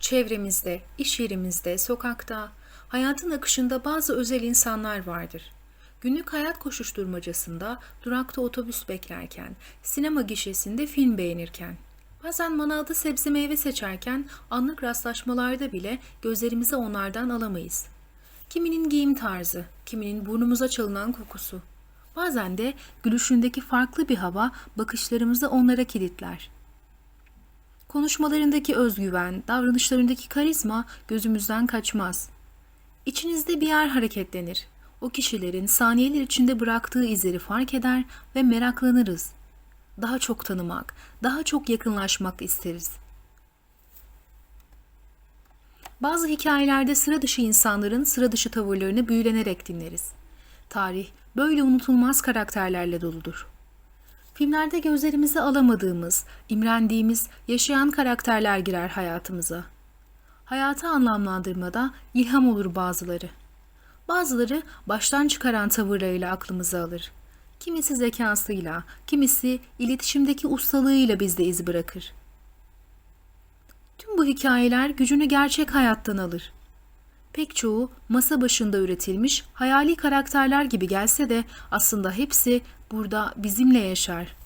Çevremizde, iş yerimizde, sokakta, hayatın akışında bazı özel insanlar vardır. Günlük hayat koşuşturmacasında, durakta otobüs beklerken, sinema gişesinde film beğenirken, bazen manavda sebze meyve seçerken anlık rastlaşmalarda bile gözlerimizi onlardan alamayız. Kiminin giyim tarzı, kiminin burnumuza çalınan kokusu. Bazen de gülüşündeki farklı bir hava bakışlarımızı onlara kilitler. Konuşmalarındaki özgüven, davranışlarındaki karizma gözümüzden kaçmaz. İçinizde bir yer hareketlenir. O kişilerin saniyeler içinde bıraktığı izleri fark eder ve meraklanırız. Daha çok tanımak, daha çok yakınlaşmak isteriz. Bazı hikayelerde sıra dışı insanların sıra dışı tavırlarını büyülenerek dinleriz. Tarih böyle unutulmaz karakterlerle doludur. Filmlerde gözlerimizi alamadığımız, imrendiğimiz, yaşayan karakterler girer hayatımıza. Hayatı anlamlandırmada ilham olur bazıları. Bazıları baştan çıkaran tavırlarıyla aklımızı alır. Kimisi zekasıyla, kimisi iletişimdeki ustalığıyla bizde iz bırakır. Tüm bu hikayeler gücünü gerçek hayattan alır. Pek çoğu masa başında üretilmiş hayali karakterler gibi gelse de aslında hepsi burada bizimle yaşar.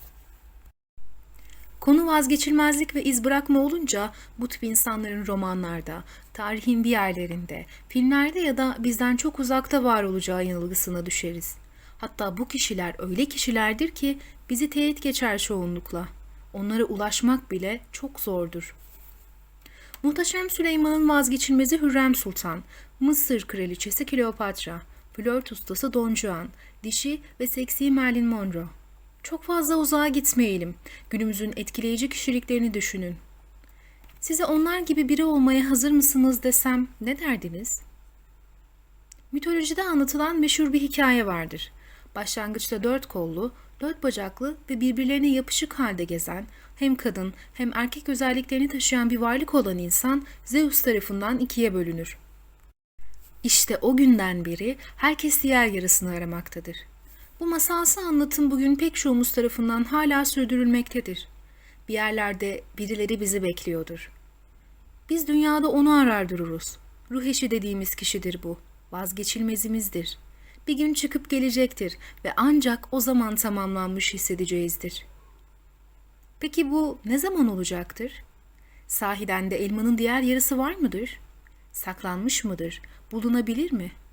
Konu vazgeçilmezlik ve iz bırakma olunca bu tip insanların romanlarda, tarihin bir yerlerinde, filmlerde ya da bizden çok uzakta var olacağı yanılgısına düşeriz. Hatta bu kişiler öyle kişilerdir ki bizi teyit geçer çoğunlukla. Onlara ulaşmak bile çok zordur. Muhteşem Süleyman'ın vazgeçilmezi Hürrem Sultan, Mısır kraliçesi Kleopatra, flört ustası Don Juan, dişi ve seksi Marilyn Monroe. Çok fazla uzağa gitmeyelim. Günümüzün etkileyici kişiliklerini düşünün. Size onlar gibi biri olmaya hazır mısınız desem ne derdiniz? Mitolojide anlatılan meşhur bir hikaye vardır. Başlangıçta dört kollu, dört bacaklı ve birbirlerine yapışık halde gezen, hem kadın hem erkek özelliklerini taşıyan bir varlık olan insan Zeus tarafından ikiye bölünür. İşte o günden beri herkes diğer yarısını aramaktadır. Bu masalsı anlatım bugün pek çoğumuz tarafından hala sürdürülmektedir. Bir yerlerde birileri bizi bekliyordur. Biz dünyada onu arar dururuz. Ruh eşi dediğimiz kişidir bu. Vazgeçilmezimizdir. Bir gün çıkıp gelecektir ve ancak o zaman tamamlanmış hissedeceğizdir. Peki bu ne zaman olacaktır? Sahiden de elmanın diğer yarısı var mıdır? Saklanmış mıdır? Bulunabilir mi?''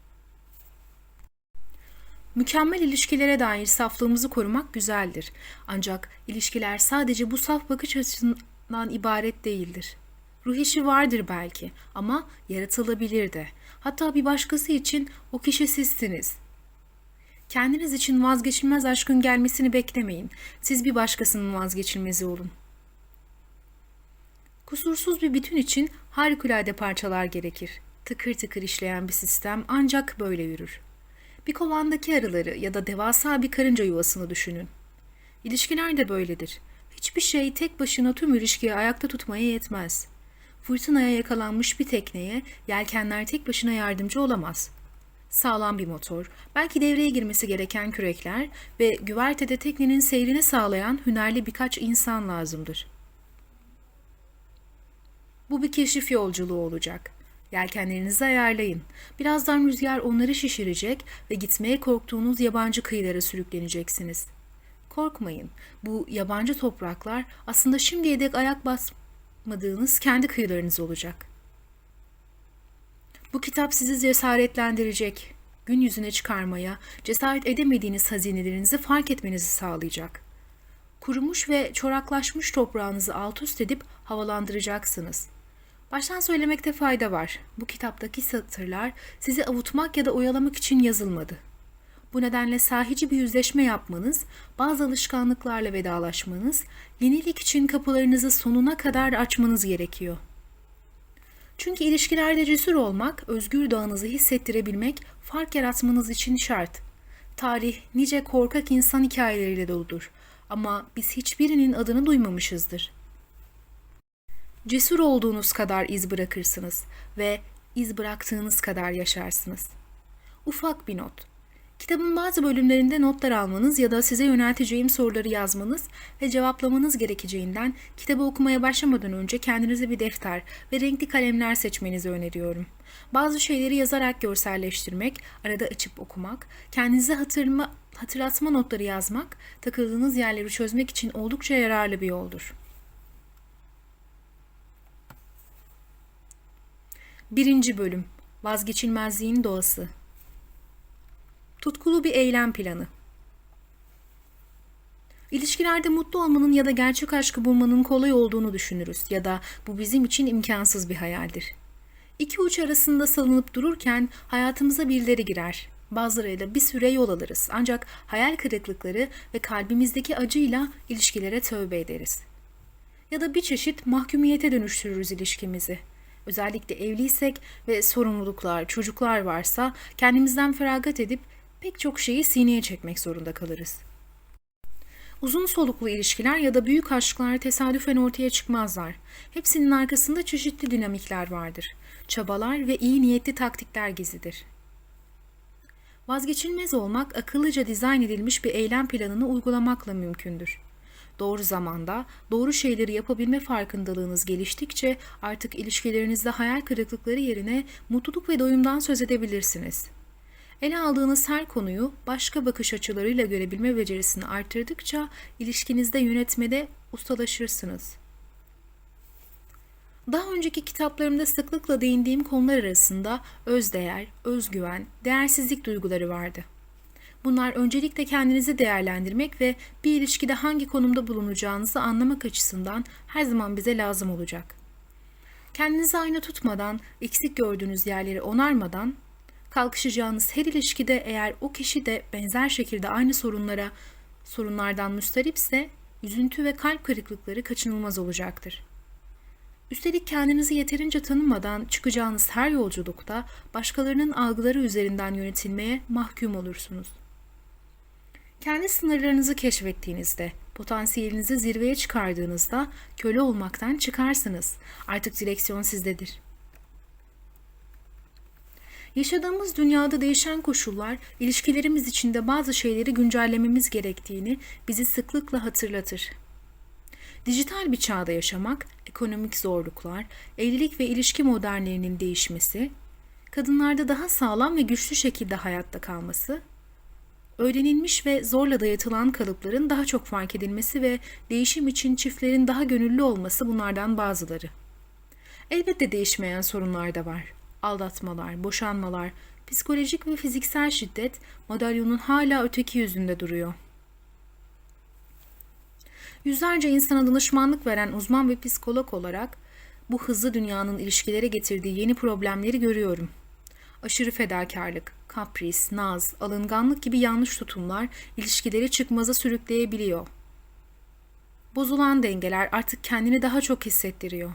Mükemmel ilişkilere dair saflığımızı korumak güzeldir. Ancak ilişkiler sadece bu saf bakış açısından ibaret değildir. Ruh eşi vardır belki ama yaratılabilir de. Hatta bir başkası için o kişi sizsiniz. Kendiniz için vazgeçilmez aşkın gelmesini beklemeyin. Siz bir başkasının vazgeçilmezi olun. Kusursuz bir bütün için harikulade parçalar gerekir. Tıkır tıkır işleyen bir sistem ancak böyle yürür. Bir kovandaki arıları ya da devasa bir karınca yuvasını düşünün. İlişkiler de böyledir. Hiçbir şey tek başına tüm ilişkiyi ayakta tutmaya yetmez. Fırtınaya yakalanmış bir tekneye yelkenler tek başına yardımcı olamaz. Sağlam bir motor, belki devreye girmesi gereken kürekler ve güvertede teknenin seyrini sağlayan hünerli birkaç insan lazımdır. Bu bir keşif yolculuğu olacak. Yelkenlerinizi ayarlayın. Birazdan rüzgar onları şişirecek ve gitmeye korktuğunuz yabancı kıyılara sürükleneceksiniz. Korkmayın. Bu yabancı topraklar aslında şimdiye dek ayak basmadığınız kendi kıyılarınız olacak. Bu kitap sizi cesaretlendirecek. Gün yüzüne çıkarmaya, cesaret edemediğiniz hazinelerinizi fark etmenizi sağlayacak. Kurumuş ve çoraklaşmış toprağınızı alt üst edip havalandıracaksınız.'' Baştan söylemekte fayda var. Bu kitaptaki satırlar sizi avutmak ya da oyalamak için yazılmadı. Bu nedenle sahici bir yüzleşme yapmanız, bazı alışkanlıklarla vedalaşmanız, yenilik için kapılarınızı sonuna kadar açmanız gerekiyor. Çünkü ilişkilerde cesur olmak, özgür dağınızı hissettirebilmek, fark yaratmanız için şart. Tarih nice korkak insan hikayeleriyle doludur ama biz hiçbirinin adını duymamışızdır.'' Cesur olduğunuz kadar iz bırakırsınız ve iz bıraktığınız kadar yaşarsınız. Ufak bir not. Kitabın bazı bölümlerinde notlar almanız ya da size yönelteceğim soruları yazmanız ve cevaplamanız gerekeceğinden kitabı okumaya başlamadan önce kendinize bir defter ve renkli kalemler seçmenizi öneriyorum. Bazı şeyleri yazarak görselleştirmek, arada açıp okumak, kendinize hatırlama, hatırlatma notları yazmak, takıldığınız yerleri çözmek için oldukça yararlı bir yoldur. Birinci bölüm Vazgeçilmezliğin doğası Tutkulu bir eylem planı. İlişkilerde mutlu olmanın ya da gerçek aşkı bulmanın kolay olduğunu düşünürüz ya da bu bizim için imkansız bir hayaldir. İki uç arasında salınıp dururken hayatımıza birileri girer. Bazılarıyla bir süre yol alırız ancak hayal kırıklıkları ve kalbimizdeki acıyla ilişkilere tövbe ederiz. Ya da bir çeşit mahkumiyete dönüştürürüz ilişkimizi. Özellikle evliysek ve sorumluluklar, çocuklar varsa kendimizden feragat edip pek çok şeyi sineye çekmek zorunda kalırız. Uzun soluklu ilişkiler ya da büyük aşklar tesadüfen ortaya çıkmazlar. Hepsinin arkasında çeşitli dinamikler vardır. Çabalar ve iyi niyetli taktikler gizlidir. Vazgeçilmez olmak akıllıca dizayn edilmiş bir eylem planını uygulamakla mümkündür. Doğru zamanda doğru şeyleri yapabilme farkındalığınız geliştikçe artık ilişkilerinizde hayal kırıklıkları yerine mutluluk ve doyumdan söz edebilirsiniz. Ele aldığınız her konuyu başka bakış açılarıyla görebilme becerisini artırdıkça ilişkinizde yönetmede ustalaşırsınız. Daha önceki kitaplarımda sıklıkla değindiğim konular arasında özdeğer, özgüven, değersizlik duyguları vardı. Bunlar öncelikle kendinizi değerlendirmek ve bir ilişkide hangi konumda bulunacağınızı anlamak açısından her zaman bize lazım olacak. Kendinizi ayna tutmadan, eksik gördüğünüz yerleri onarmadan, kalkışacağınız her ilişkide eğer o kişi de benzer şekilde aynı sorunlara, sorunlardan müsteripse, üzüntü ve kalp kırıklıkları kaçınılmaz olacaktır. Üstelik kendinizi yeterince tanımadan çıkacağınız her yolculukta başkalarının algıları üzerinden yönetilmeye mahkum olursunuz. Kendi sınırlarınızı keşfettiğinizde, potansiyelinizi zirveye çıkardığınızda köle olmaktan çıkarsınız. Artık direksiyon sizdedir. Yaşadığımız dünyada değişen koşullar, ilişkilerimiz içinde bazı şeyleri güncellememiz gerektiğini bizi sıklıkla hatırlatır. Dijital bir çağda yaşamak, ekonomik zorluklar, evlilik ve ilişki modernlerinin değişmesi, kadınlarda daha sağlam ve güçlü şekilde hayatta kalması, öğrenilmiş ve zorla dayatılan kalıpların daha çok fark edilmesi ve değişim için çiftlerin daha gönüllü olması bunlardan bazıları. Elbette değişmeyen sorunlar da var. Aldatmalar, boşanmalar, psikolojik ve fiziksel şiddet madalyonun hala öteki yüzünde duruyor. Yüzlerce insana danışmanlık veren uzman ve psikolog olarak bu hızlı dünyanın ilişkilere getirdiği yeni problemleri görüyorum. Aşırı fedakarlık, kapris, naz, alınganlık gibi yanlış tutumlar ilişkileri çıkmaza sürükleyebiliyor. Bozulan dengeler artık kendini daha çok hissettiriyor.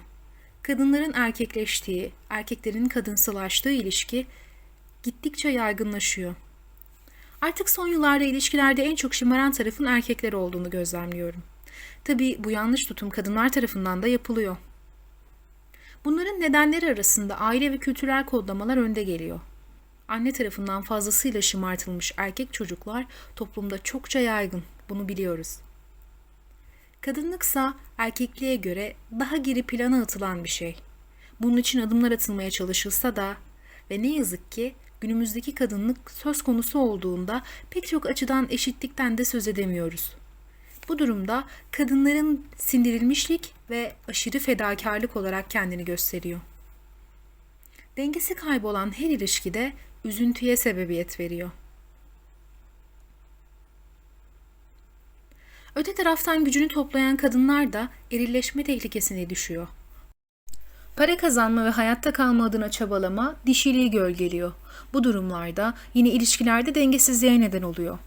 Kadınların erkekleştiği, erkeklerin kadınsılaştığı ilişki gittikçe yaygınlaşıyor. Artık son yıllarda ilişkilerde en çok şımaran tarafın erkekler olduğunu gözlemliyorum. Tabii bu yanlış tutum kadınlar tarafından da yapılıyor. Bunların nedenleri arasında aile ve kültürel kodlamalar önde geliyor. Anne tarafından fazlasıyla şımartılmış erkek çocuklar toplumda çokça yaygın. Bunu biliyoruz. Kadınlıksa erkekliğe göre daha geri plana atılan bir şey. Bunun için adımlar atılmaya çalışılsa da ve ne yazık ki günümüzdeki kadınlık söz konusu olduğunda pek çok açıdan eşitlikten de söz edemiyoruz. Bu durumda kadınların sindirilmişlik ve aşırı fedakarlık olarak kendini gösteriyor. Dengesi kaybolan her ilişkide üzüntüye sebebiyet veriyor. Öte taraftan gücünü toplayan kadınlar da erilleşme tehlikesine düşüyor. Para kazanma ve hayatta kalma adına çabalama dişiliği gölgeliyor. Bu durumlarda yine ilişkilerde dengesizliğe neden oluyor.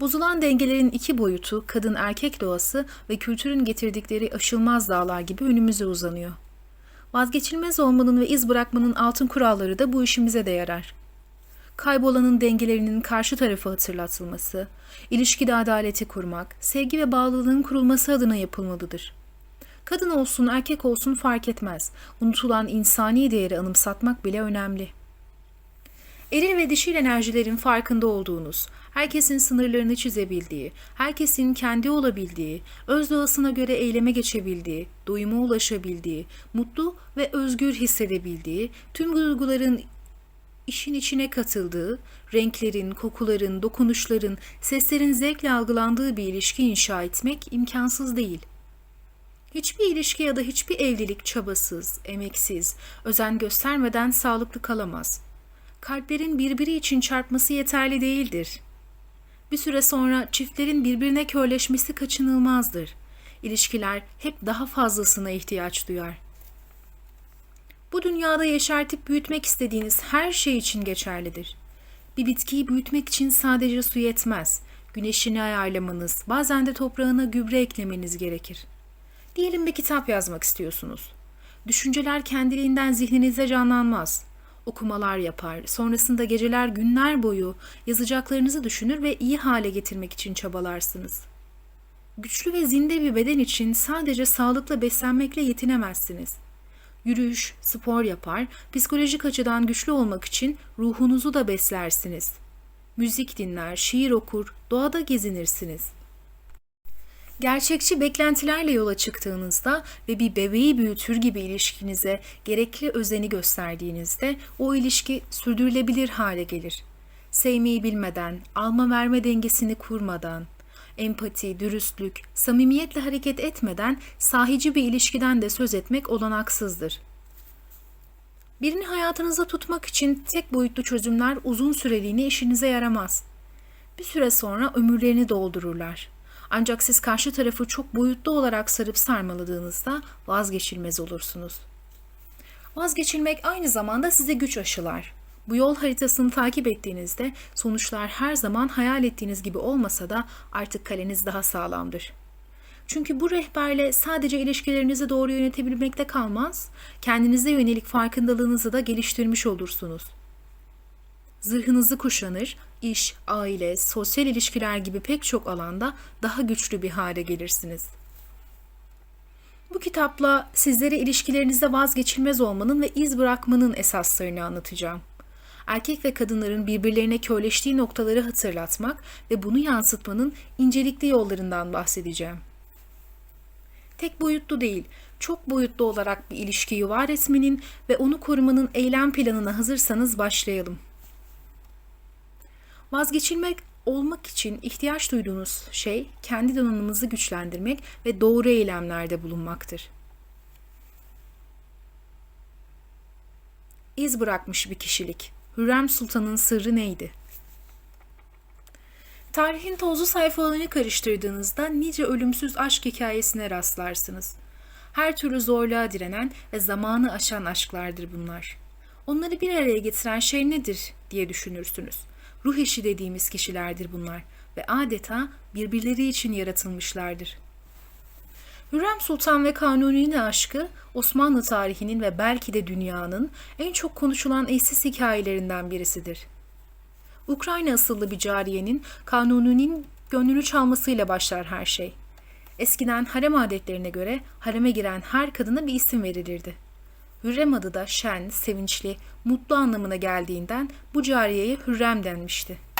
Bozulan dengelerin iki boyutu kadın erkek doğası ve kültürün getirdikleri aşılmaz dağlar gibi önümüze uzanıyor. Vazgeçilmez olmanın ve iz bırakmanın altın kuralları da bu işimize de yarar. Kaybolanın dengelerinin karşı tarafı hatırlatılması, ilişkide adaleti kurmak, sevgi ve bağlılığın kurulması adına yapılmalıdır. Kadın olsun erkek olsun fark etmez. Unutulan insani değeri anımsatmak bile önemli. Eril ve dişil enerjilerin farkında olduğunuz, herkesin sınırlarını çizebildiği, herkesin kendi olabildiği, öz doğasına göre eyleme geçebildiği, doyuma ulaşabildiği, mutlu ve özgür hissedebildiği, tüm duyguların işin içine katıldığı, renklerin, kokuların, dokunuşların, seslerin zevkle algılandığı bir ilişki inşa etmek imkansız değil. Hiçbir ilişki ya da hiçbir evlilik çabasız, emeksiz, özen göstermeden sağlıklı kalamaz. Kalplerin birbiri için çarpması yeterli değildir. Bir süre sonra çiftlerin birbirine körleşmesi kaçınılmazdır. İlişkiler hep daha fazlasına ihtiyaç duyar. Bu dünyada yeşertip büyütmek istediğiniz her şey için geçerlidir. Bir bitkiyi büyütmek için sadece su yetmez. Güneşini ayarlamanız, bazen de toprağına gübre eklemeniz gerekir. Diyelim bir kitap yazmak istiyorsunuz. Düşünceler kendiliğinden zihninizde canlanmaz. Okumalar yapar, sonrasında geceler günler boyu yazacaklarınızı düşünür ve iyi hale getirmek için çabalarsınız. Güçlü ve zinde bir beden için sadece sağlıkla beslenmekle yetinemezsiniz. Yürüyüş, spor yapar, psikolojik açıdan güçlü olmak için ruhunuzu da beslersiniz. Müzik dinler, şiir okur, doğada gezinirsiniz. Gerçekçi beklentilerle yola çıktığınızda ve bir bebeği büyütür gibi ilişkinize gerekli özeni gösterdiğinizde o ilişki sürdürülebilir hale gelir. Sevmeyi bilmeden, alma verme dengesini kurmadan, empati, dürüstlük, samimiyetle hareket etmeden sahici bir ilişkiden de söz etmek olanaksızdır. Birini hayatınızda tutmak için tek boyutlu çözümler uzun süreliğine işinize yaramaz. Bir süre sonra ömürlerini doldururlar. Ancak siz karşı tarafı çok boyutlu olarak sarıp sarmaladığınızda vazgeçilmez olursunuz. Vazgeçilmek aynı zamanda size güç aşılar. Bu yol haritasını takip ettiğinizde sonuçlar her zaman hayal ettiğiniz gibi olmasa da artık kaleniz daha sağlamdır. Çünkü bu rehberle sadece ilişkilerinizi doğru yönetebilmekte kalmaz, kendinize yönelik farkındalığınızı da geliştirmiş olursunuz. Zırhınızı kuşanır, iş, aile, sosyal ilişkiler gibi pek çok alanda daha güçlü bir hale gelirsiniz. Bu kitapla sizlere ilişkilerinizde vazgeçilmez olmanın ve iz bırakmanın esaslarını anlatacağım. Erkek ve kadınların birbirlerine körleştiği noktaları hatırlatmak ve bunu yansıtmanın incelikli yollarından bahsedeceğim. Tek boyutlu değil, çok boyutlu olarak bir ilişkiyi var etmenin ve onu korumanın eylem planına hazırsanız başlayalım. Vazgeçilmek olmak için ihtiyaç duyduğunuz şey kendi donanımınızı güçlendirmek ve doğru eylemlerde bulunmaktır. İz bırakmış bir kişilik. Hürrem Sultan'ın sırrı neydi? Tarihin tozlu sayfalarını karıştırdığınızda nice ölümsüz aşk hikayesine rastlarsınız. Her türlü zorluğa direnen ve zamanı aşan aşklardır bunlar. Onları bir araya getiren şey nedir diye düşünürsünüz. Ruh eşi dediğimiz kişilerdir bunlar ve adeta birbirleri için yaratılmışlardır. Hürrem Sultan ve Kanuni'nin aşkı Osmanlı tarihinin ve belki de dünyanın en çok konuşulan eşsiz hikayelerinden birisidir. Ukrayna asıllı bir cariyenin Kanuni'nin gönlünü çalmasıyla başlar her şey. Eskiden harem adetlerine göre hareme giren her kadına bir isim verilirdi. Hürrem adı da şen, sevinçli, mutlu anlamına geldiğinden bu cariyeye Hürrem denmişti.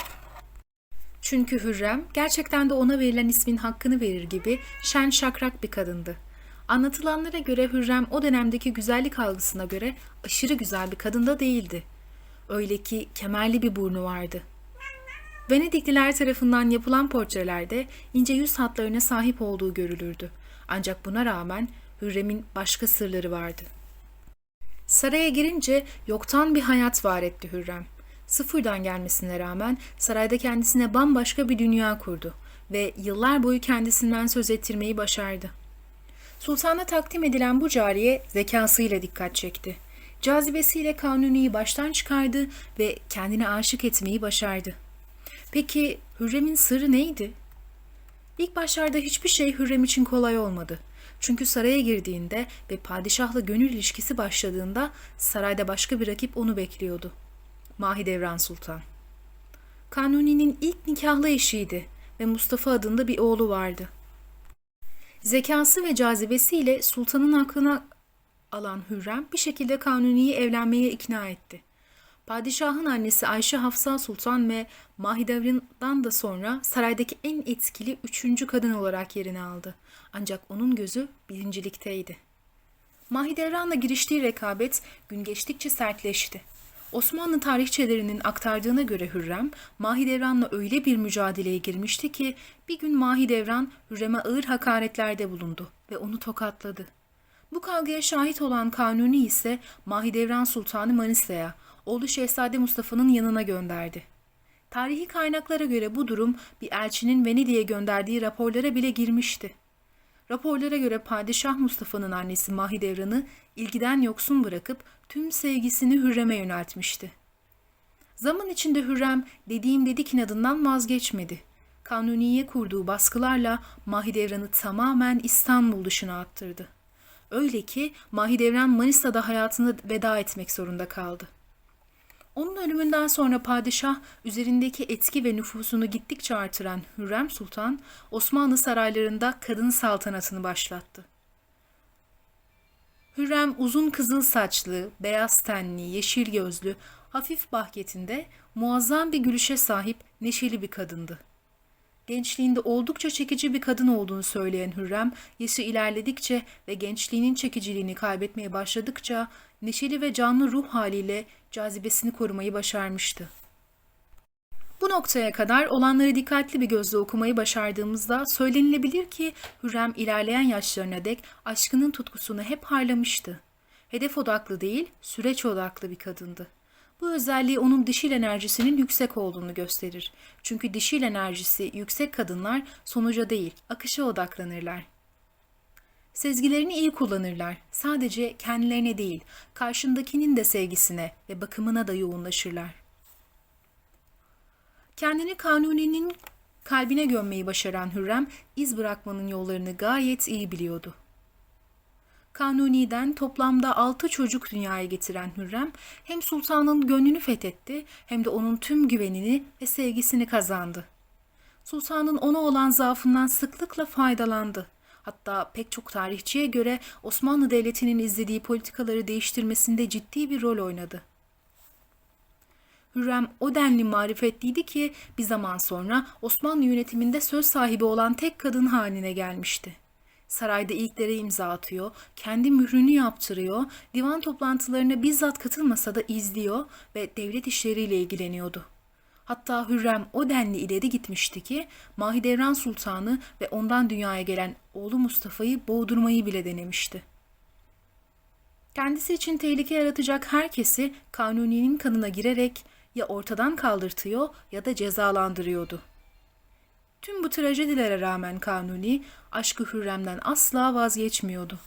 Çünkü Hürrem gerçekten de ona verilen ismin hakkını verir gibi şen şakrak bir kadındı. Anlatılanlara göre Hürrem o dönemdeki güzellik algısına göre aşırı güzel bir kadın da değildi. Öyle ki kemerli bir burnu vardı. Venedikliler tarafından yapılan portrelerde ince yüz hatlarına sahip olduğu görülürdü. Ancak buna rağmen Hürrem'in başka sırları vardı. Saraya girince yoktan bir hayat var etti Hürrem. Sıfırdan gelmesine rağmen sarayda kendisine bambaşka bir dünya kurdu ve yıllar boyu kendisinden söz ettirmeyi başardı. Sultana takdim edilen bu cariye zekasıyla dikkat çekti. Cazibesiyle Kanuni'yi baştan çıkardı ve kendine aşık etmeyi başardı. Peki Hürrem'in sırrı neydi? İlk başlarda hiçbir şey Hürrem için kolay olmadı. Çünkü saraya girdiğinde ve padişahla gönül ilişkisi başladığında sarayda başka bir rakip onu bekliyordu. Mahidevran Sultan. Kanuni'nin ilk nikahlı eşiydi ve Mustafa adında bir oğlu vardı. Zekası ve cazibesiyle sultanın aklına alan Hürrem bir şekilde Kanuni'yi evlenmeye ikna etti. Padişahın annesi Ayşe Hafsa Sultan ve Mahidevran'dan da sonra saraydaki en etkili üçüncü kadın olarak yerini aldı. Ancak onun gözü birincilikteydi. Mahidevran'la giriştiği rekabet gün geçtikçe sertleşti. Osmanlı tarihçelerinin aktardığına göre Hürrem, Mahidevran'la öyle bir mücadeleye girmişti ki bir gün Mahidevran Hürrem'e ağır hakaretlerde bulundu ve onu tokatladı. Bu kavgaya şahit olan Kanuni ise Mahidevran Sultanı Manisa'ya, oğlu Şehzade Mustafa'nın yanına gönderdi. Tarihi kaynaklara göre bu durum bir elçinin Venedik'e gönderdiği raporlara bile girmişti. Raporlara göre Padişah Mustafa'nın annesi Mahidevran'ı ilgiden yoksun bırakıp tüm sevgisini Hürrem'e yöneltmişti. Zaman içinde Hürrem dediğim dedik inadından vazgeçmedi. Kanuni'ye kurduğu baskılarla Mahidevran'ı tamamen İstanbul dışına attırdı. Öyle ki Mahidevran Manisa'da hayatını veda etmek zorunda kaldı. Onun ölümünden sonra padişah üzerindeki etki ve nüfusunu gittikçe artıran Hürrem Sultan Osmanlı saraylarında kadın saltanatını başlattı. Hürrem uzun kızıl saçlı, beyaz tenli, yeşil gözlü, hafif bahketinde muazzam bir gülüşe sahip neşeli bir kadındı. Gençliğinde oldukça çekici bir kadın olduğunu söyleyen Hürrem, yaşı ilerledikçe ve gençliğinin çekiciliğini kaybetmeye başladıkça neşeli ve canlı ruh haliyle cazibesini korumayı başarmıştı. Bu noktaya kadar olanları dikkatli bir gözle okumayı başardığımızda söylenilebilir ki Hürrem ilerleyen yaşlarına dek aşkının tutkusunu hep harlamıştı. Hedef odaklı değil, süreç odaklı bir kadındı. Bu özelliği onun dişil enerjisinin yüksek olduğunu gösterir. Çünkü dişil enerjisi yüksek kadınlar sonuca değil, akışa odaklanırlar. Sezgilerini iyi kullanırlar. Sadece kendilerine değil, karşındakinin de sevgisine ve bakımına da yoğunlaşırlar. Kendini Kanuni'nin kalbine gömmeyi başaran Hürrem, iz bırakmanın yollarını gayet iyi biliyordu. Kanuni'den toplamda altı çocuk dünyaya getiren Hürrem, hem sultanın gönlünü fethetti hem de onun tüm güvenini ve sevgisini kazandı. Sultanın ona olan zaafından sıklıkla faydalandı. Hatta pek çok tarihçiye göre Osmanlı Devleti'nin izlediği politikaları değiştirmesinde ciddi bir rol oynadı. Hürrem o denli marifetliydi ki bir zaman sonra Osmanlı yönetiminde söz sahibi olan tek kadın haline gelmişti. Sarayda ilklere imza atıyor, kendi mührünü yaptırıyor, divan toplantılarına bizzat katılmasa da izliyor ve devlet işleriyle ilgileniyordu. Hatta Hürrem o denli ileri gitmişti ki Mahidevran Sultanı ve ondan dünyaya gelen oğlu Mustafa'yı boğdurmayı bile denemişti. Kendisi için tehlike yaratacak herkesi Kanuni'nin kanına girerek ya ortadan kaldırtıyor ya da cezalandırıyordu. Tüm bu trajedilere rağmen Kanuni aşkı Hürrem'den asla vazgeçmiyordu.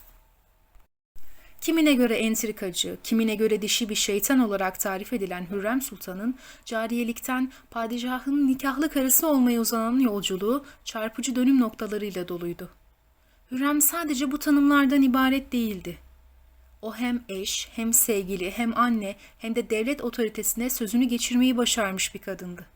Kimine göre entrikacı, kimine göre dişi bir şeytan olarak tarif edilen Hürrem Sultan'ın cariyelikten padişahın nikahlı karısı olmaya uzanan yolculuğu çarpıcı dönüm noktalarıyla doluydu. Hürrem sadece bu tanımlardan ibaret değildi. O hem eş, hem sevgili, hem anne, hem de devlet otoritesine sözünü geçirmeyi başarmış bir kadındı.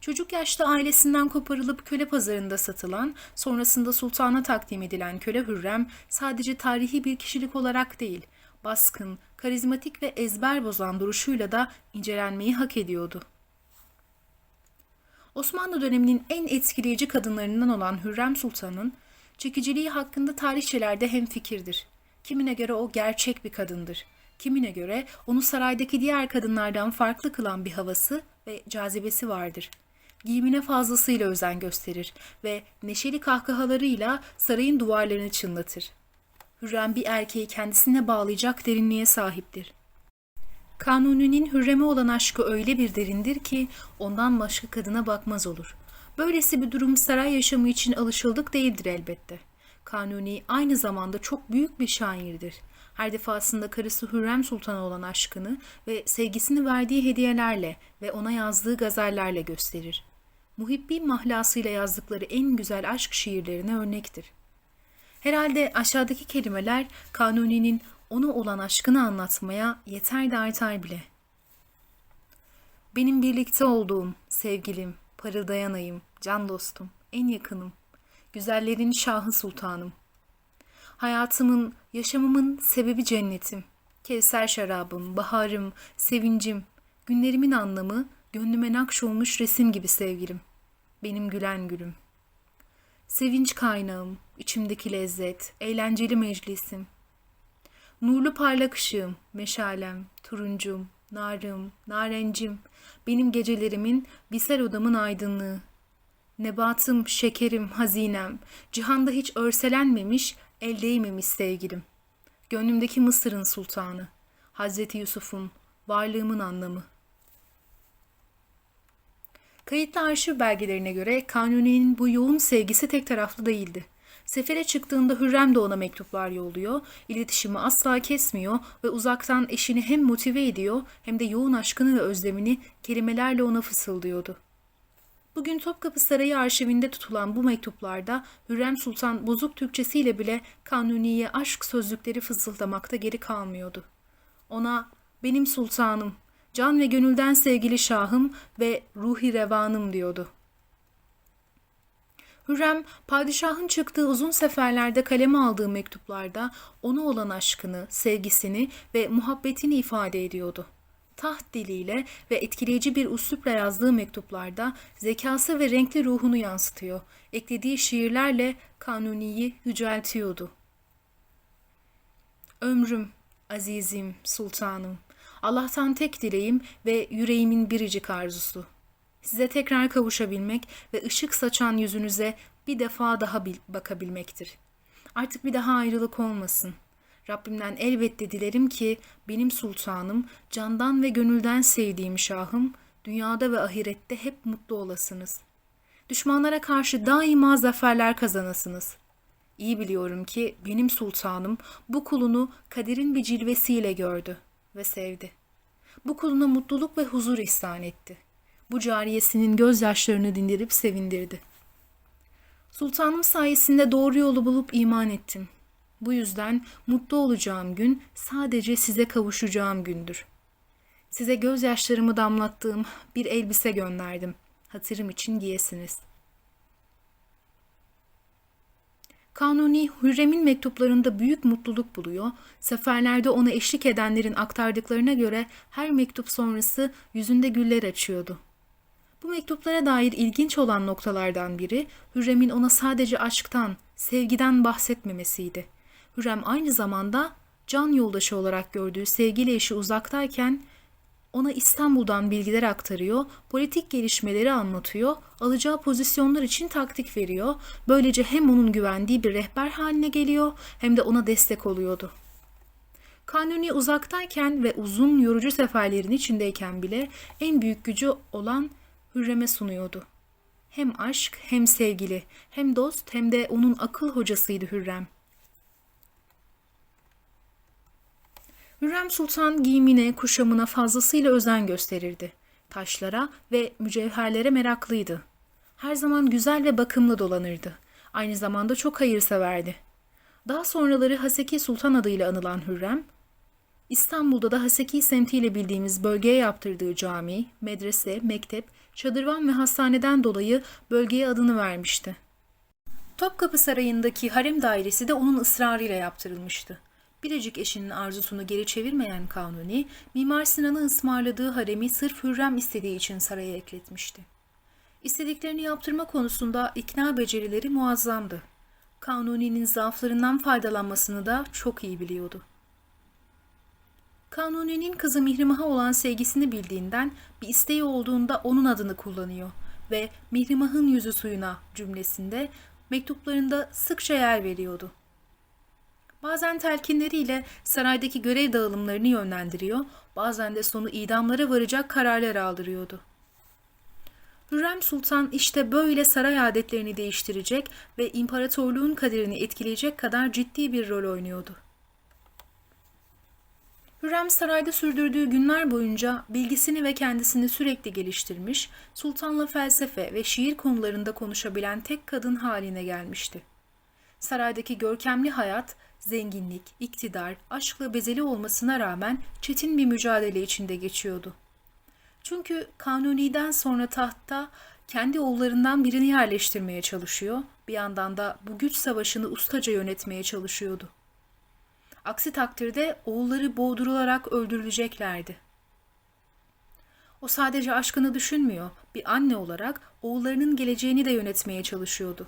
Çocuk yaşta ailesinden koparılıp köle pazarında satılan, sonrasında sultana takdim edilen köle Hürrem sadece tarihi bir kişilik olarak değil, baskın, karizmatik ve ezber bozan duruşuyla da incelenmeyi hak ediyordu. Osmanlı döneminin en etkileyici kadınlarından olan Hürrem Sultan'ın çekiciliği hakkında tarihçelerde hemfikirdir. Kimine göre o gerçek bir kadındır. Kimine göre onu saraydaki diğer kadınlardan farklı kılan bir havası ve cazibesi vardır. Giyimine fazlasıyla özen gösterir ve neşeli kahkahalarıyla sarayın duvarlarını çınlatır. Hürrem bir erkeği kendisine bağlayacak derinliğe sahiptir. Kanuni'nin Hürrem'e olan aşkı öyle bir derindir ki ondan başka kadına bakmaz olur. Böylesi bir durum saray yaşamı için alışıldık değildir elbette. Kanuni aynı zamanda çok büyük bir şairdir. Her defasında karısı Hürrem Sultan'a olan aşkını ve sevgisini verdiği hediyelerle ve ona yazdığı gazellerle gösterir. Muhibbi mahlasıyla yazdıkları en güzel aşk şiirlerine örnektir. Herhalde aşağıdaki kelimeler Kanuni'nin ona olan aşkını anlatmaya yeter de artar bile. Benim birlikte olduğum, sevgilim, parıldayan ayım, can dostum, en yakınım, güzellerin şahı sultanım. Hayatımın, yaşamımın sebebi cennetim, kevser şarabım, baharım, sevincim, Günlerimin anlamı gönlüme nakş olmuş resim gibi sevgilim. Benim gülen gülüm. Sevinç kaynağım, içimdeki lezzet, eğlenceli meclisim. Nurlu parlak ışığım, meşalem, turuncum, narım, narencim, benim gecelerimin, bisel odamın aydınlığı. Nebatım, şekerim, hazinem, cihanda hiç örselenmemiş, el değmemiş sevgilim. Gönlümdeki Mısır'ın sultanı, Hazreti Yusuf'um, varlığımın anlamı. Kayıtlı arşiv belgelerine göre Kanuni'nin bu yoğun sevgisi tek taraflı değildi. Sefere çıktığında Hürrem de ona mektuplar yolluyor, iletişimi asla kesmiyor ve uzaktan eşini hem motive ediyor hem de yoğun aşkını ve özlemini kelimelerle ona fısıldıyordu. Bugün Topkapı Sarayı arşivinde tutulan bu mektuplarda Hürrem Sultan bozuk Türkçesiyle bile Kanuni'ye aşk sözlükleri fısıldamakta geri kalmıyordu. Ona benim sultanım, can ve gönülden sevgili şahım ve ruhi revanım diyordu. Hürrem, padişahın çıktığı uzun seferlerde kaleme aldığı mektuplarda ona olan aşkını, sevgisini ve muhabbetini ifade ediyordu. Taht diliyle ve etkileyici bir üslupla yazdığı mektuplarda zekası ve renkli ruhunu yansıtıyor. Eklediği şiirlerle Kanuni'yi yüceltiyordu. Ömrüm, azizim, sultanım, Allah'tan tek dileğim ve yüreğimin biricik arzusu. Size tekrar kavuşabilmek ve ışık saçan yüzünüze bir defa daha bil- bakabilmektir. Artık bir daha ayrılık olmasın. Rabbimden elbette dilerim ki benim sultanım, candan ve gönülden sevdiğim şahım, dünyada ve ahirette hep mutlu olasınız. Düşmanlara karşı daima zaferler kazanasınız. İyi biliyorum ki benim sultanım bu kulunu kaderin bir cilvesiyle gördü ve sevdi. Bu kuluna mutluluk ve huzur ihsan etti. Bu cariyesinin gözyaşlarını dindirip sevindirdi. Sultanım sayesinde doğru yolu bulup iman ettim. Bu yüzden mutlu olacağım gün sadece size kavuşacağım gündür. Size gözyaşlarımı damlattığım bir elbise gönderdim. Hatırım için giyesiniz. Kanuni Hürrem'in mektuplarında büyük mutluluk buluyor. Seferlerde ona eşlik edenlerin aktardıklarına göre her mektup sonrası yüzünde güller açıyordu. Bu mektuplara dair ilginç olan noktalardan biri Hürrem'in ona sadece aşktan, sevgiden bahsetmemesiydi. Hürrem aynı zamanda can yoldaşı olarak gördüğü sevgili eşi uzaktayken ona İstanbul'dan bilgiler aktarıyor, politik gelişmeleri anlatıyor, alacağı pozisyonlar için taktik veriyor. Böylece hem onun güvendiği bir rehber haline geliyor hem de ona destek oluyordu. Kanuni uzaktayken ve uzun yorucu seferlerin içindeyken bile en büyük gücü olan Hürrem'e sunuyordu. Hem aşk hem sevgili, hem dost hem de onun akıl hocasıydı Hürrem. Hürrem Sultan giyimine, kuşamına fazlasıyla özen gösterirdi. Taşlara ve mücevherlere meraklıydı. Her zaman güzel ve bakımlı dolanırdı. Aynı zamanda çok hayırseverdi. Daha sonraları Haseki Sultan adıyla anılan Hürrem, İstanbul'da da Haseki semtiyle bildiğimiz bölgeye yaptırdığı cami, medrese, mektep, çadırvan ve hastaneden dolayı bölgeye adını vermişti. Topkapı Sarayı'ndaki harem dairesi de onun ısrarıyla yaptırılmıştı. Biricik eşinin arzusunu geri çevirmeyen Kanuni, Mimar Sinan'ı ısmarladığı haremi sırf Hürrem istediği için saraya ekletmişti. İstediklerini yaptırma konusunda ikna becerileri muazzamdı. Kanuni'nin zaaflarından faydalanmasını da çok iyi biliyordu. Kanuni'nin kızı Mihrimah'a olan sevgisini bildiğinden bir isteği olduğunda onun adını kullanıyor ve Mihrimah'ın yüzü suyuna cümlesinde mektuplarında sıkça yer veriyordu. Bazen telkinleriyle saraydaki görev dağılımlarını yönlendiriyor, bazen de sonu idamlara varacak kararlar aldırıyordu. Hürrem Sultan işte böyle saray adetlerini değiştirecek ve imparatorluğun kaderini etkileyecek kadar ciddi bir rol oynuyordu. Hürrem sarayda sürdürdüğü günler boyunca bilgisini ve kendisini sürekli geliştirmiş, sultanla felsefe ve şiir konularında konuşabilen tek kadın haline gelmişti. Saraydaki görkemli hayat, zenginlik, iktidar, aşkla bezeli olmasına rağmen çetin bir mücadele içinde geçiyordu. Çünkü Kanuni'den sonra tahtta kendi oğullarından birini yerleştirmeye çalışıyor, bir yandan da bu güç savaşını ustaca yönetmeye çalışıyordu. Aksi takdirde oğulları boğdurularak öldürüleceklerdi. O sadece aşkını düşünmüyor, bir anne olarak oğullarının geleceğini de yönetmeye çalışıyordu.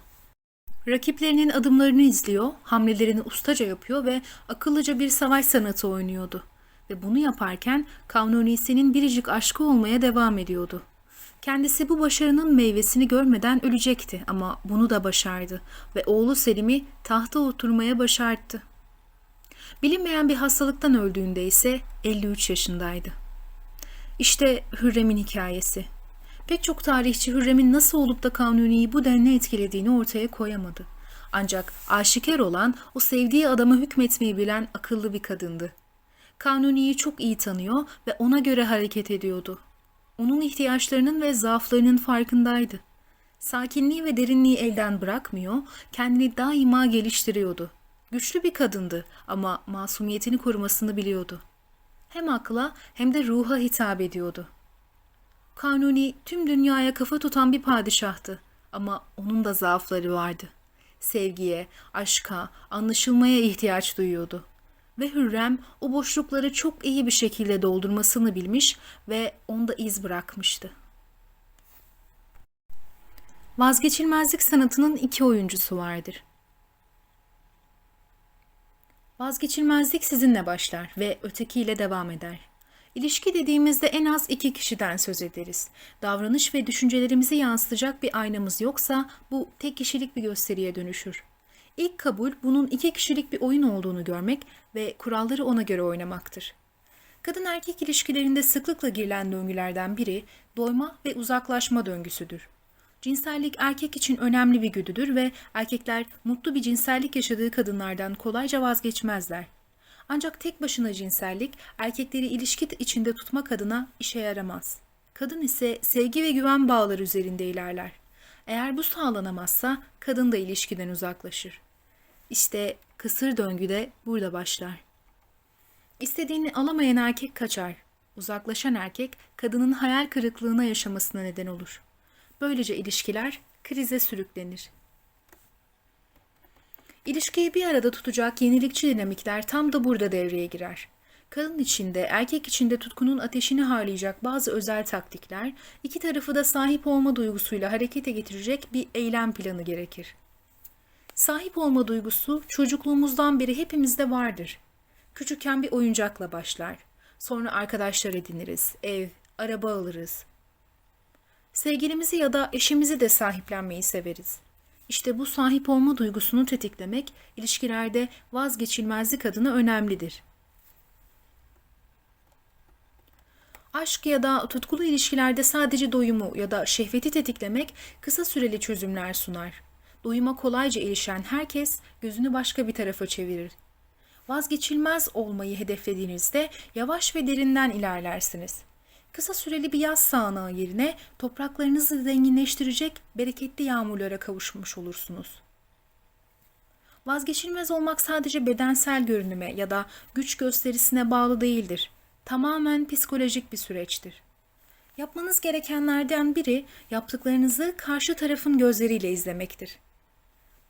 Rakiplerinin adımlarını izliyor, hamlelerini ustaca yapıyor ve akıllıca bir savaş sanatı oynuyordu. Ve bunu yaparken Kanuni'sinin biricik aşkı olmaya devam ediyordu. Kendisi bu başarının meyvesini görmeden ölecekti ama bunu da başardı ve oğlu Selim'i tahta oturmaya başarttı. Bilinmeyen bir hastalıktan öldüğünde ise 53 yaşındaydı. İşte Hürrem'in hikayesi. Pek çok tarihçi Hürrem'in nasıl olup da Kanuni'yi bu denli etkilediğini ortaya koyamadı. Ancak aşikar olan o sevdiği adama hükmetmeyi bilen akıllı bir kadındı. Kanuni'yi çok iyi tanıyor ve ona göre hareket ediyordu. Onun ihtiyaçlarının ve zaaflarının farkındaydı. Sakinliği ve derinliği elden bırakmıyor, kendini daima geliştiriyordu. Güçlü bir kadındı ama masumiyetini korumasını biliyordu. Hem akla hem de ruha hitap ediyordu. Kanuni tüm dünyaya kafa tutan bir padişahtı ama onun da zaafları vardı. Sevgiye, aşka, anlaşılmaya ihtiyaç duyuyordu. Ve Hürrem o boşlukları çok iyi bir şekilde doldurmasını bilmiş ve onda iz bırakmıştı. Vazgeçilmezlik sanatının iki oyuncusu vardır. Vazgeçilmezlik sizinle başlar ve ötekiyle devam eder. İlişki dediğimizde en az iki kişiden söz ederiz. Davranış ve düşüncelerimizi yansıtacak bir aynamız yoksa bu tek kişilik bir gösteriye dönüşür. İlk kabul bunun iki kişilik bir oyun olduğunu görmek ve kuralları ona göre oynamaktır. Kadın erkek ilişkilerinde sıklıkla girilen döngülerden biri doyma ve uzaklaşma döngüsüdür. Cinsellik erkek için önemli bir güdüdür ve erkekler mutlu bir cinsellik yaşadığı kadınlardan kolayca vazgeçmezler. Ancak tek başına cinsellik erkekleri ilişki içinde tutmak adına işe yaramaz. Kadın ise sevgi ve güven bağları üzerinde ilerler. Eğer bu sağlanamazsa kadın da ilişkiden uzaklaşır. İşte kısır döngü de burada başlar. İstediğini alamayan erkek kaçar. Uzaklaşan erkek kadının hayal kırıklığına yaşamasına neden olur. Böylece ilişkiler krize sürüklenir. İlişkiyi bir arada tutacak yenilikçi dinamikler tam da burada devreye girer. Kadın içinde, erkek içinde tutkunun ateşini harlayacak bazı özel taktikler, iki tarafı da sahip olma duygusuyla harekete getirecek bir eylem planı gerekir. Sahip olma duygusu çocukluğumuzdan beri hepimizde vardır. Küçükken bir oyuncakla başlar. Sonra arkadaşlar ediniriz, ev, araba alırız. Sevgilimizi ya da eşimizi de sahiplenmeyi severiz. İşte bu sahip olma duygusunu tetiklemek ilişkilerde vazgeçilmezlik adına önemlidir. Aşk ya da tutkulu ilişkilerde sadece doyumu ya da şehveti tetiklemek kısa süreli çözümler sunar. Doyuma kolayca erişen herkes gözünü başka bir tarafa çevirir. Vazgeçilmez olmayı hedeflediğinizde yavaş ve derinden ilerlersiniz. Kısa süreli bir yaz sağanağı yerine topraklarınızı zenginleştirecek bereketli yağmurlara kavuşmuş olursunuz. Vazgeçilmez olmak sadece bedensel görünüme ya da güç gösterisine bağlı değildir. Tamamen psikolojik bir süreçtir. Yapmanız gerekenlerden biri yaptıklarınızı karşı tarafın gözleriyle izlemektir.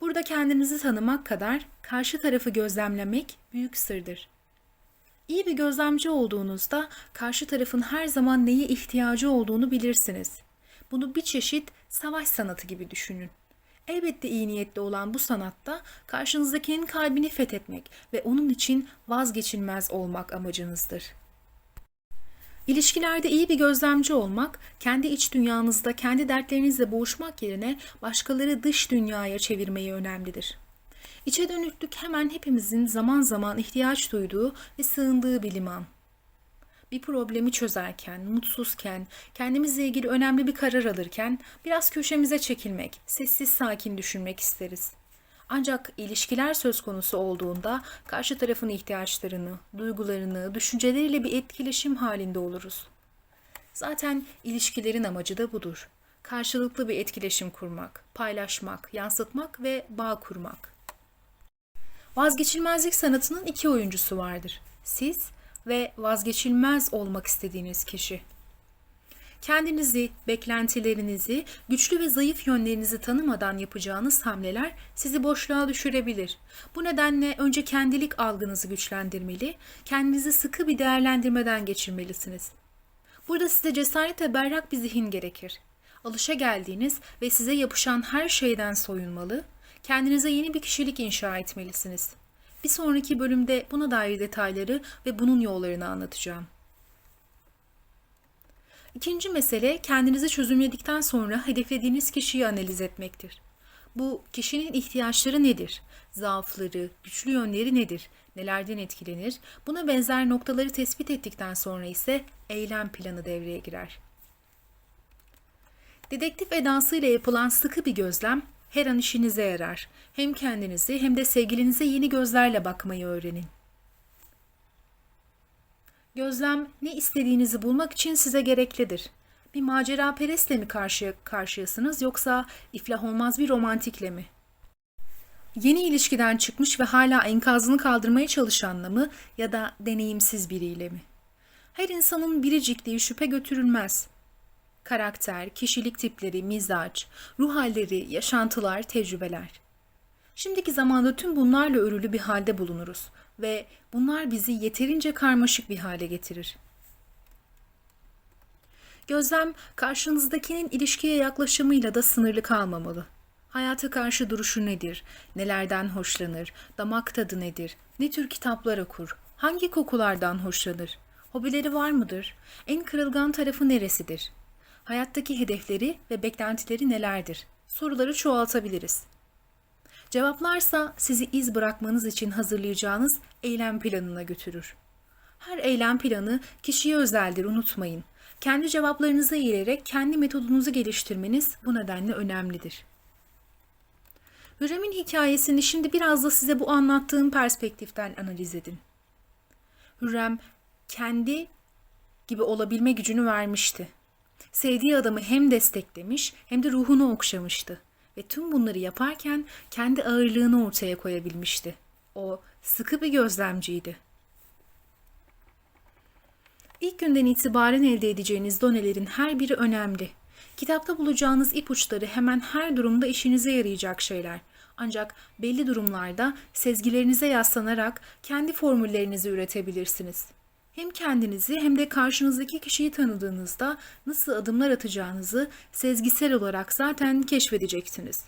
Burada kendinizi tanımak kadar karşı tarafı gözlemlemek büyük sırdır. İyi bir gözlemci olduğunuzda karşı tarafın her zaman neye ihtiyacı olduğunu bilirsiniz. Bunu bir çeşit savaş sanatı gibi düşünün. Elbette iyi niyetli olan bu sanatta karşınızdakinin kalbini fethetmek ve onun için vazgeçilmez olmak amacınızdır. İlişkilerde iyi bir gözlemci olmak, kendi iç dünyanızda kendi dertlerinizle boğuşmak yerine başkaları dış dünyaya çevirmeyi önemlidir. İçe dönüklük hemen hepimizin zaman zaman ihtiyaç duyduğu ve sığındığı bir liman. Bir problemi çözerken, mutsuzken, kendimizle ilgili önemli bir karar alırken biraz köşemize çekilmek, sessiz sakin düşünmek isteriz. Ancak ilişkiler söz konusu olduğunda karşı tarafın ihtiyaçlarını, duygularını, düşünceleriyle bir etkileşim halinde oluruz. Zaten ilişkilerin amacı da budur. Karşılıklı bir etkileşim kurmak, paylaşmak, yansıtmak ve bağ kurmak. Vazgeçilmezlik sanatının iki oyuncusu vardır. Siz ve vazgeçilmez olmak istediğiniz kişi. Kendinizi, beklentilerinizi, güçlü ve zayıf yönlerinizi tanımadan yapacağınız hamleler sizi boşluğa düşürebilir. Bu nedenle önce kendilik algınızı güçlendirmeli, kendinizi sıkı bir değerlendirmeden geçirmelisiniz. Burada size cesaret ve berrak bir zihin gerekir. Alışa geldiğiniz ve size yapışan her şeyden soyunmalı, kendinize yeni bir kişilik inşa etmelisiniz. Bir sonraki bölümde buna dair detayları ve bunun yollarını anlatacağım. İkinci mesele kendinizi çözümledikten sonra hedeflediğiniz kişiyi analiz etmektir. Bu kişinin ihtiyaçları nedir? Zaafları, güçlü yönleri nedir? Nelerden etkilenir? Buna benzer noktaları tespit ettikten sonra ise eylem planı devreye girer. Dedektif edasıyla yapılan sıkı bir gözlem her an işinize yarar. Hem kendinizi hem de sevgilinize yeni gözlerle bakmayı öğrenin. Gözlem ne istediğinizi bulmak için size gereklidir. Bir macera perestle mi karşı karşıyasınız yoksa iflah olmaz bir romantikle mi? Yeni ilişkiden çıkmış ve hala enkazını kaldırmaya çalışanla mı ya da deneyimsiz biriyle mi? Her insanın biricikliği şüphe götürülmez. Karakter, kişilik tipleri, mizaç, ruh halleri, yaşantılar, tecrübeler. Şimdiki zamanda tüm bunlarla örülü bir halde bulunuruz ve bunlar bizi yeterince karmaşık bir hale getirir. Gözlem karşınızdakinin ilişkiye yaklaşımıyla da sınırlı kalmamalı. Hayata karşı duruşu nedir? Nelerden hoşlanır? Damak tadı nedir? Ne tür kitaplar okur? Hangi kokulardan hoşlanır? Hobileri var mıdır? En kırılgan tarafı neresidir? Hayattaki hedefleri ve beklentileri nelerdir? Soruları çoğaltabiliriz. Cevaplarsa sizi iz bırakmanız için hazırlayacağınız eylem planına götürür. Her eylem planı kişiye özeldir unutmayın. Kendi cevaplarınızı eğilerek kendi metodunuzu geliştirmeniz bu nedenle önemlidir. Hürrem'in hikayesini şimdi biraz da size bu anlattığım perspektiften analiz edin. Hürrem kendi gibi olabilme gücünü vermişti. Sevdiği adamı hem desteklemiş hem de ruhunu okşamıştı ve tüm bunları yaparken kendi ağırlığını ortaya koyabilmişti. O sıkı bir gözlemciydi. İlk günden itibaren elde edeceğiniz donelerin her biri önemli. Kitapta bulacağınız ipuçları hemen her durumda işinize yarayacak şeyler. Ancak belli durumlarda sezgilerinize yaslanarak kendi formüllerinizi üretebilirsiniz. Hem kendinizi hem de karşınızdaki kişiyi tanıdığınızda nasıl adımlar atacağınızı sezgisel olarak zaten keşfedeceksiniz.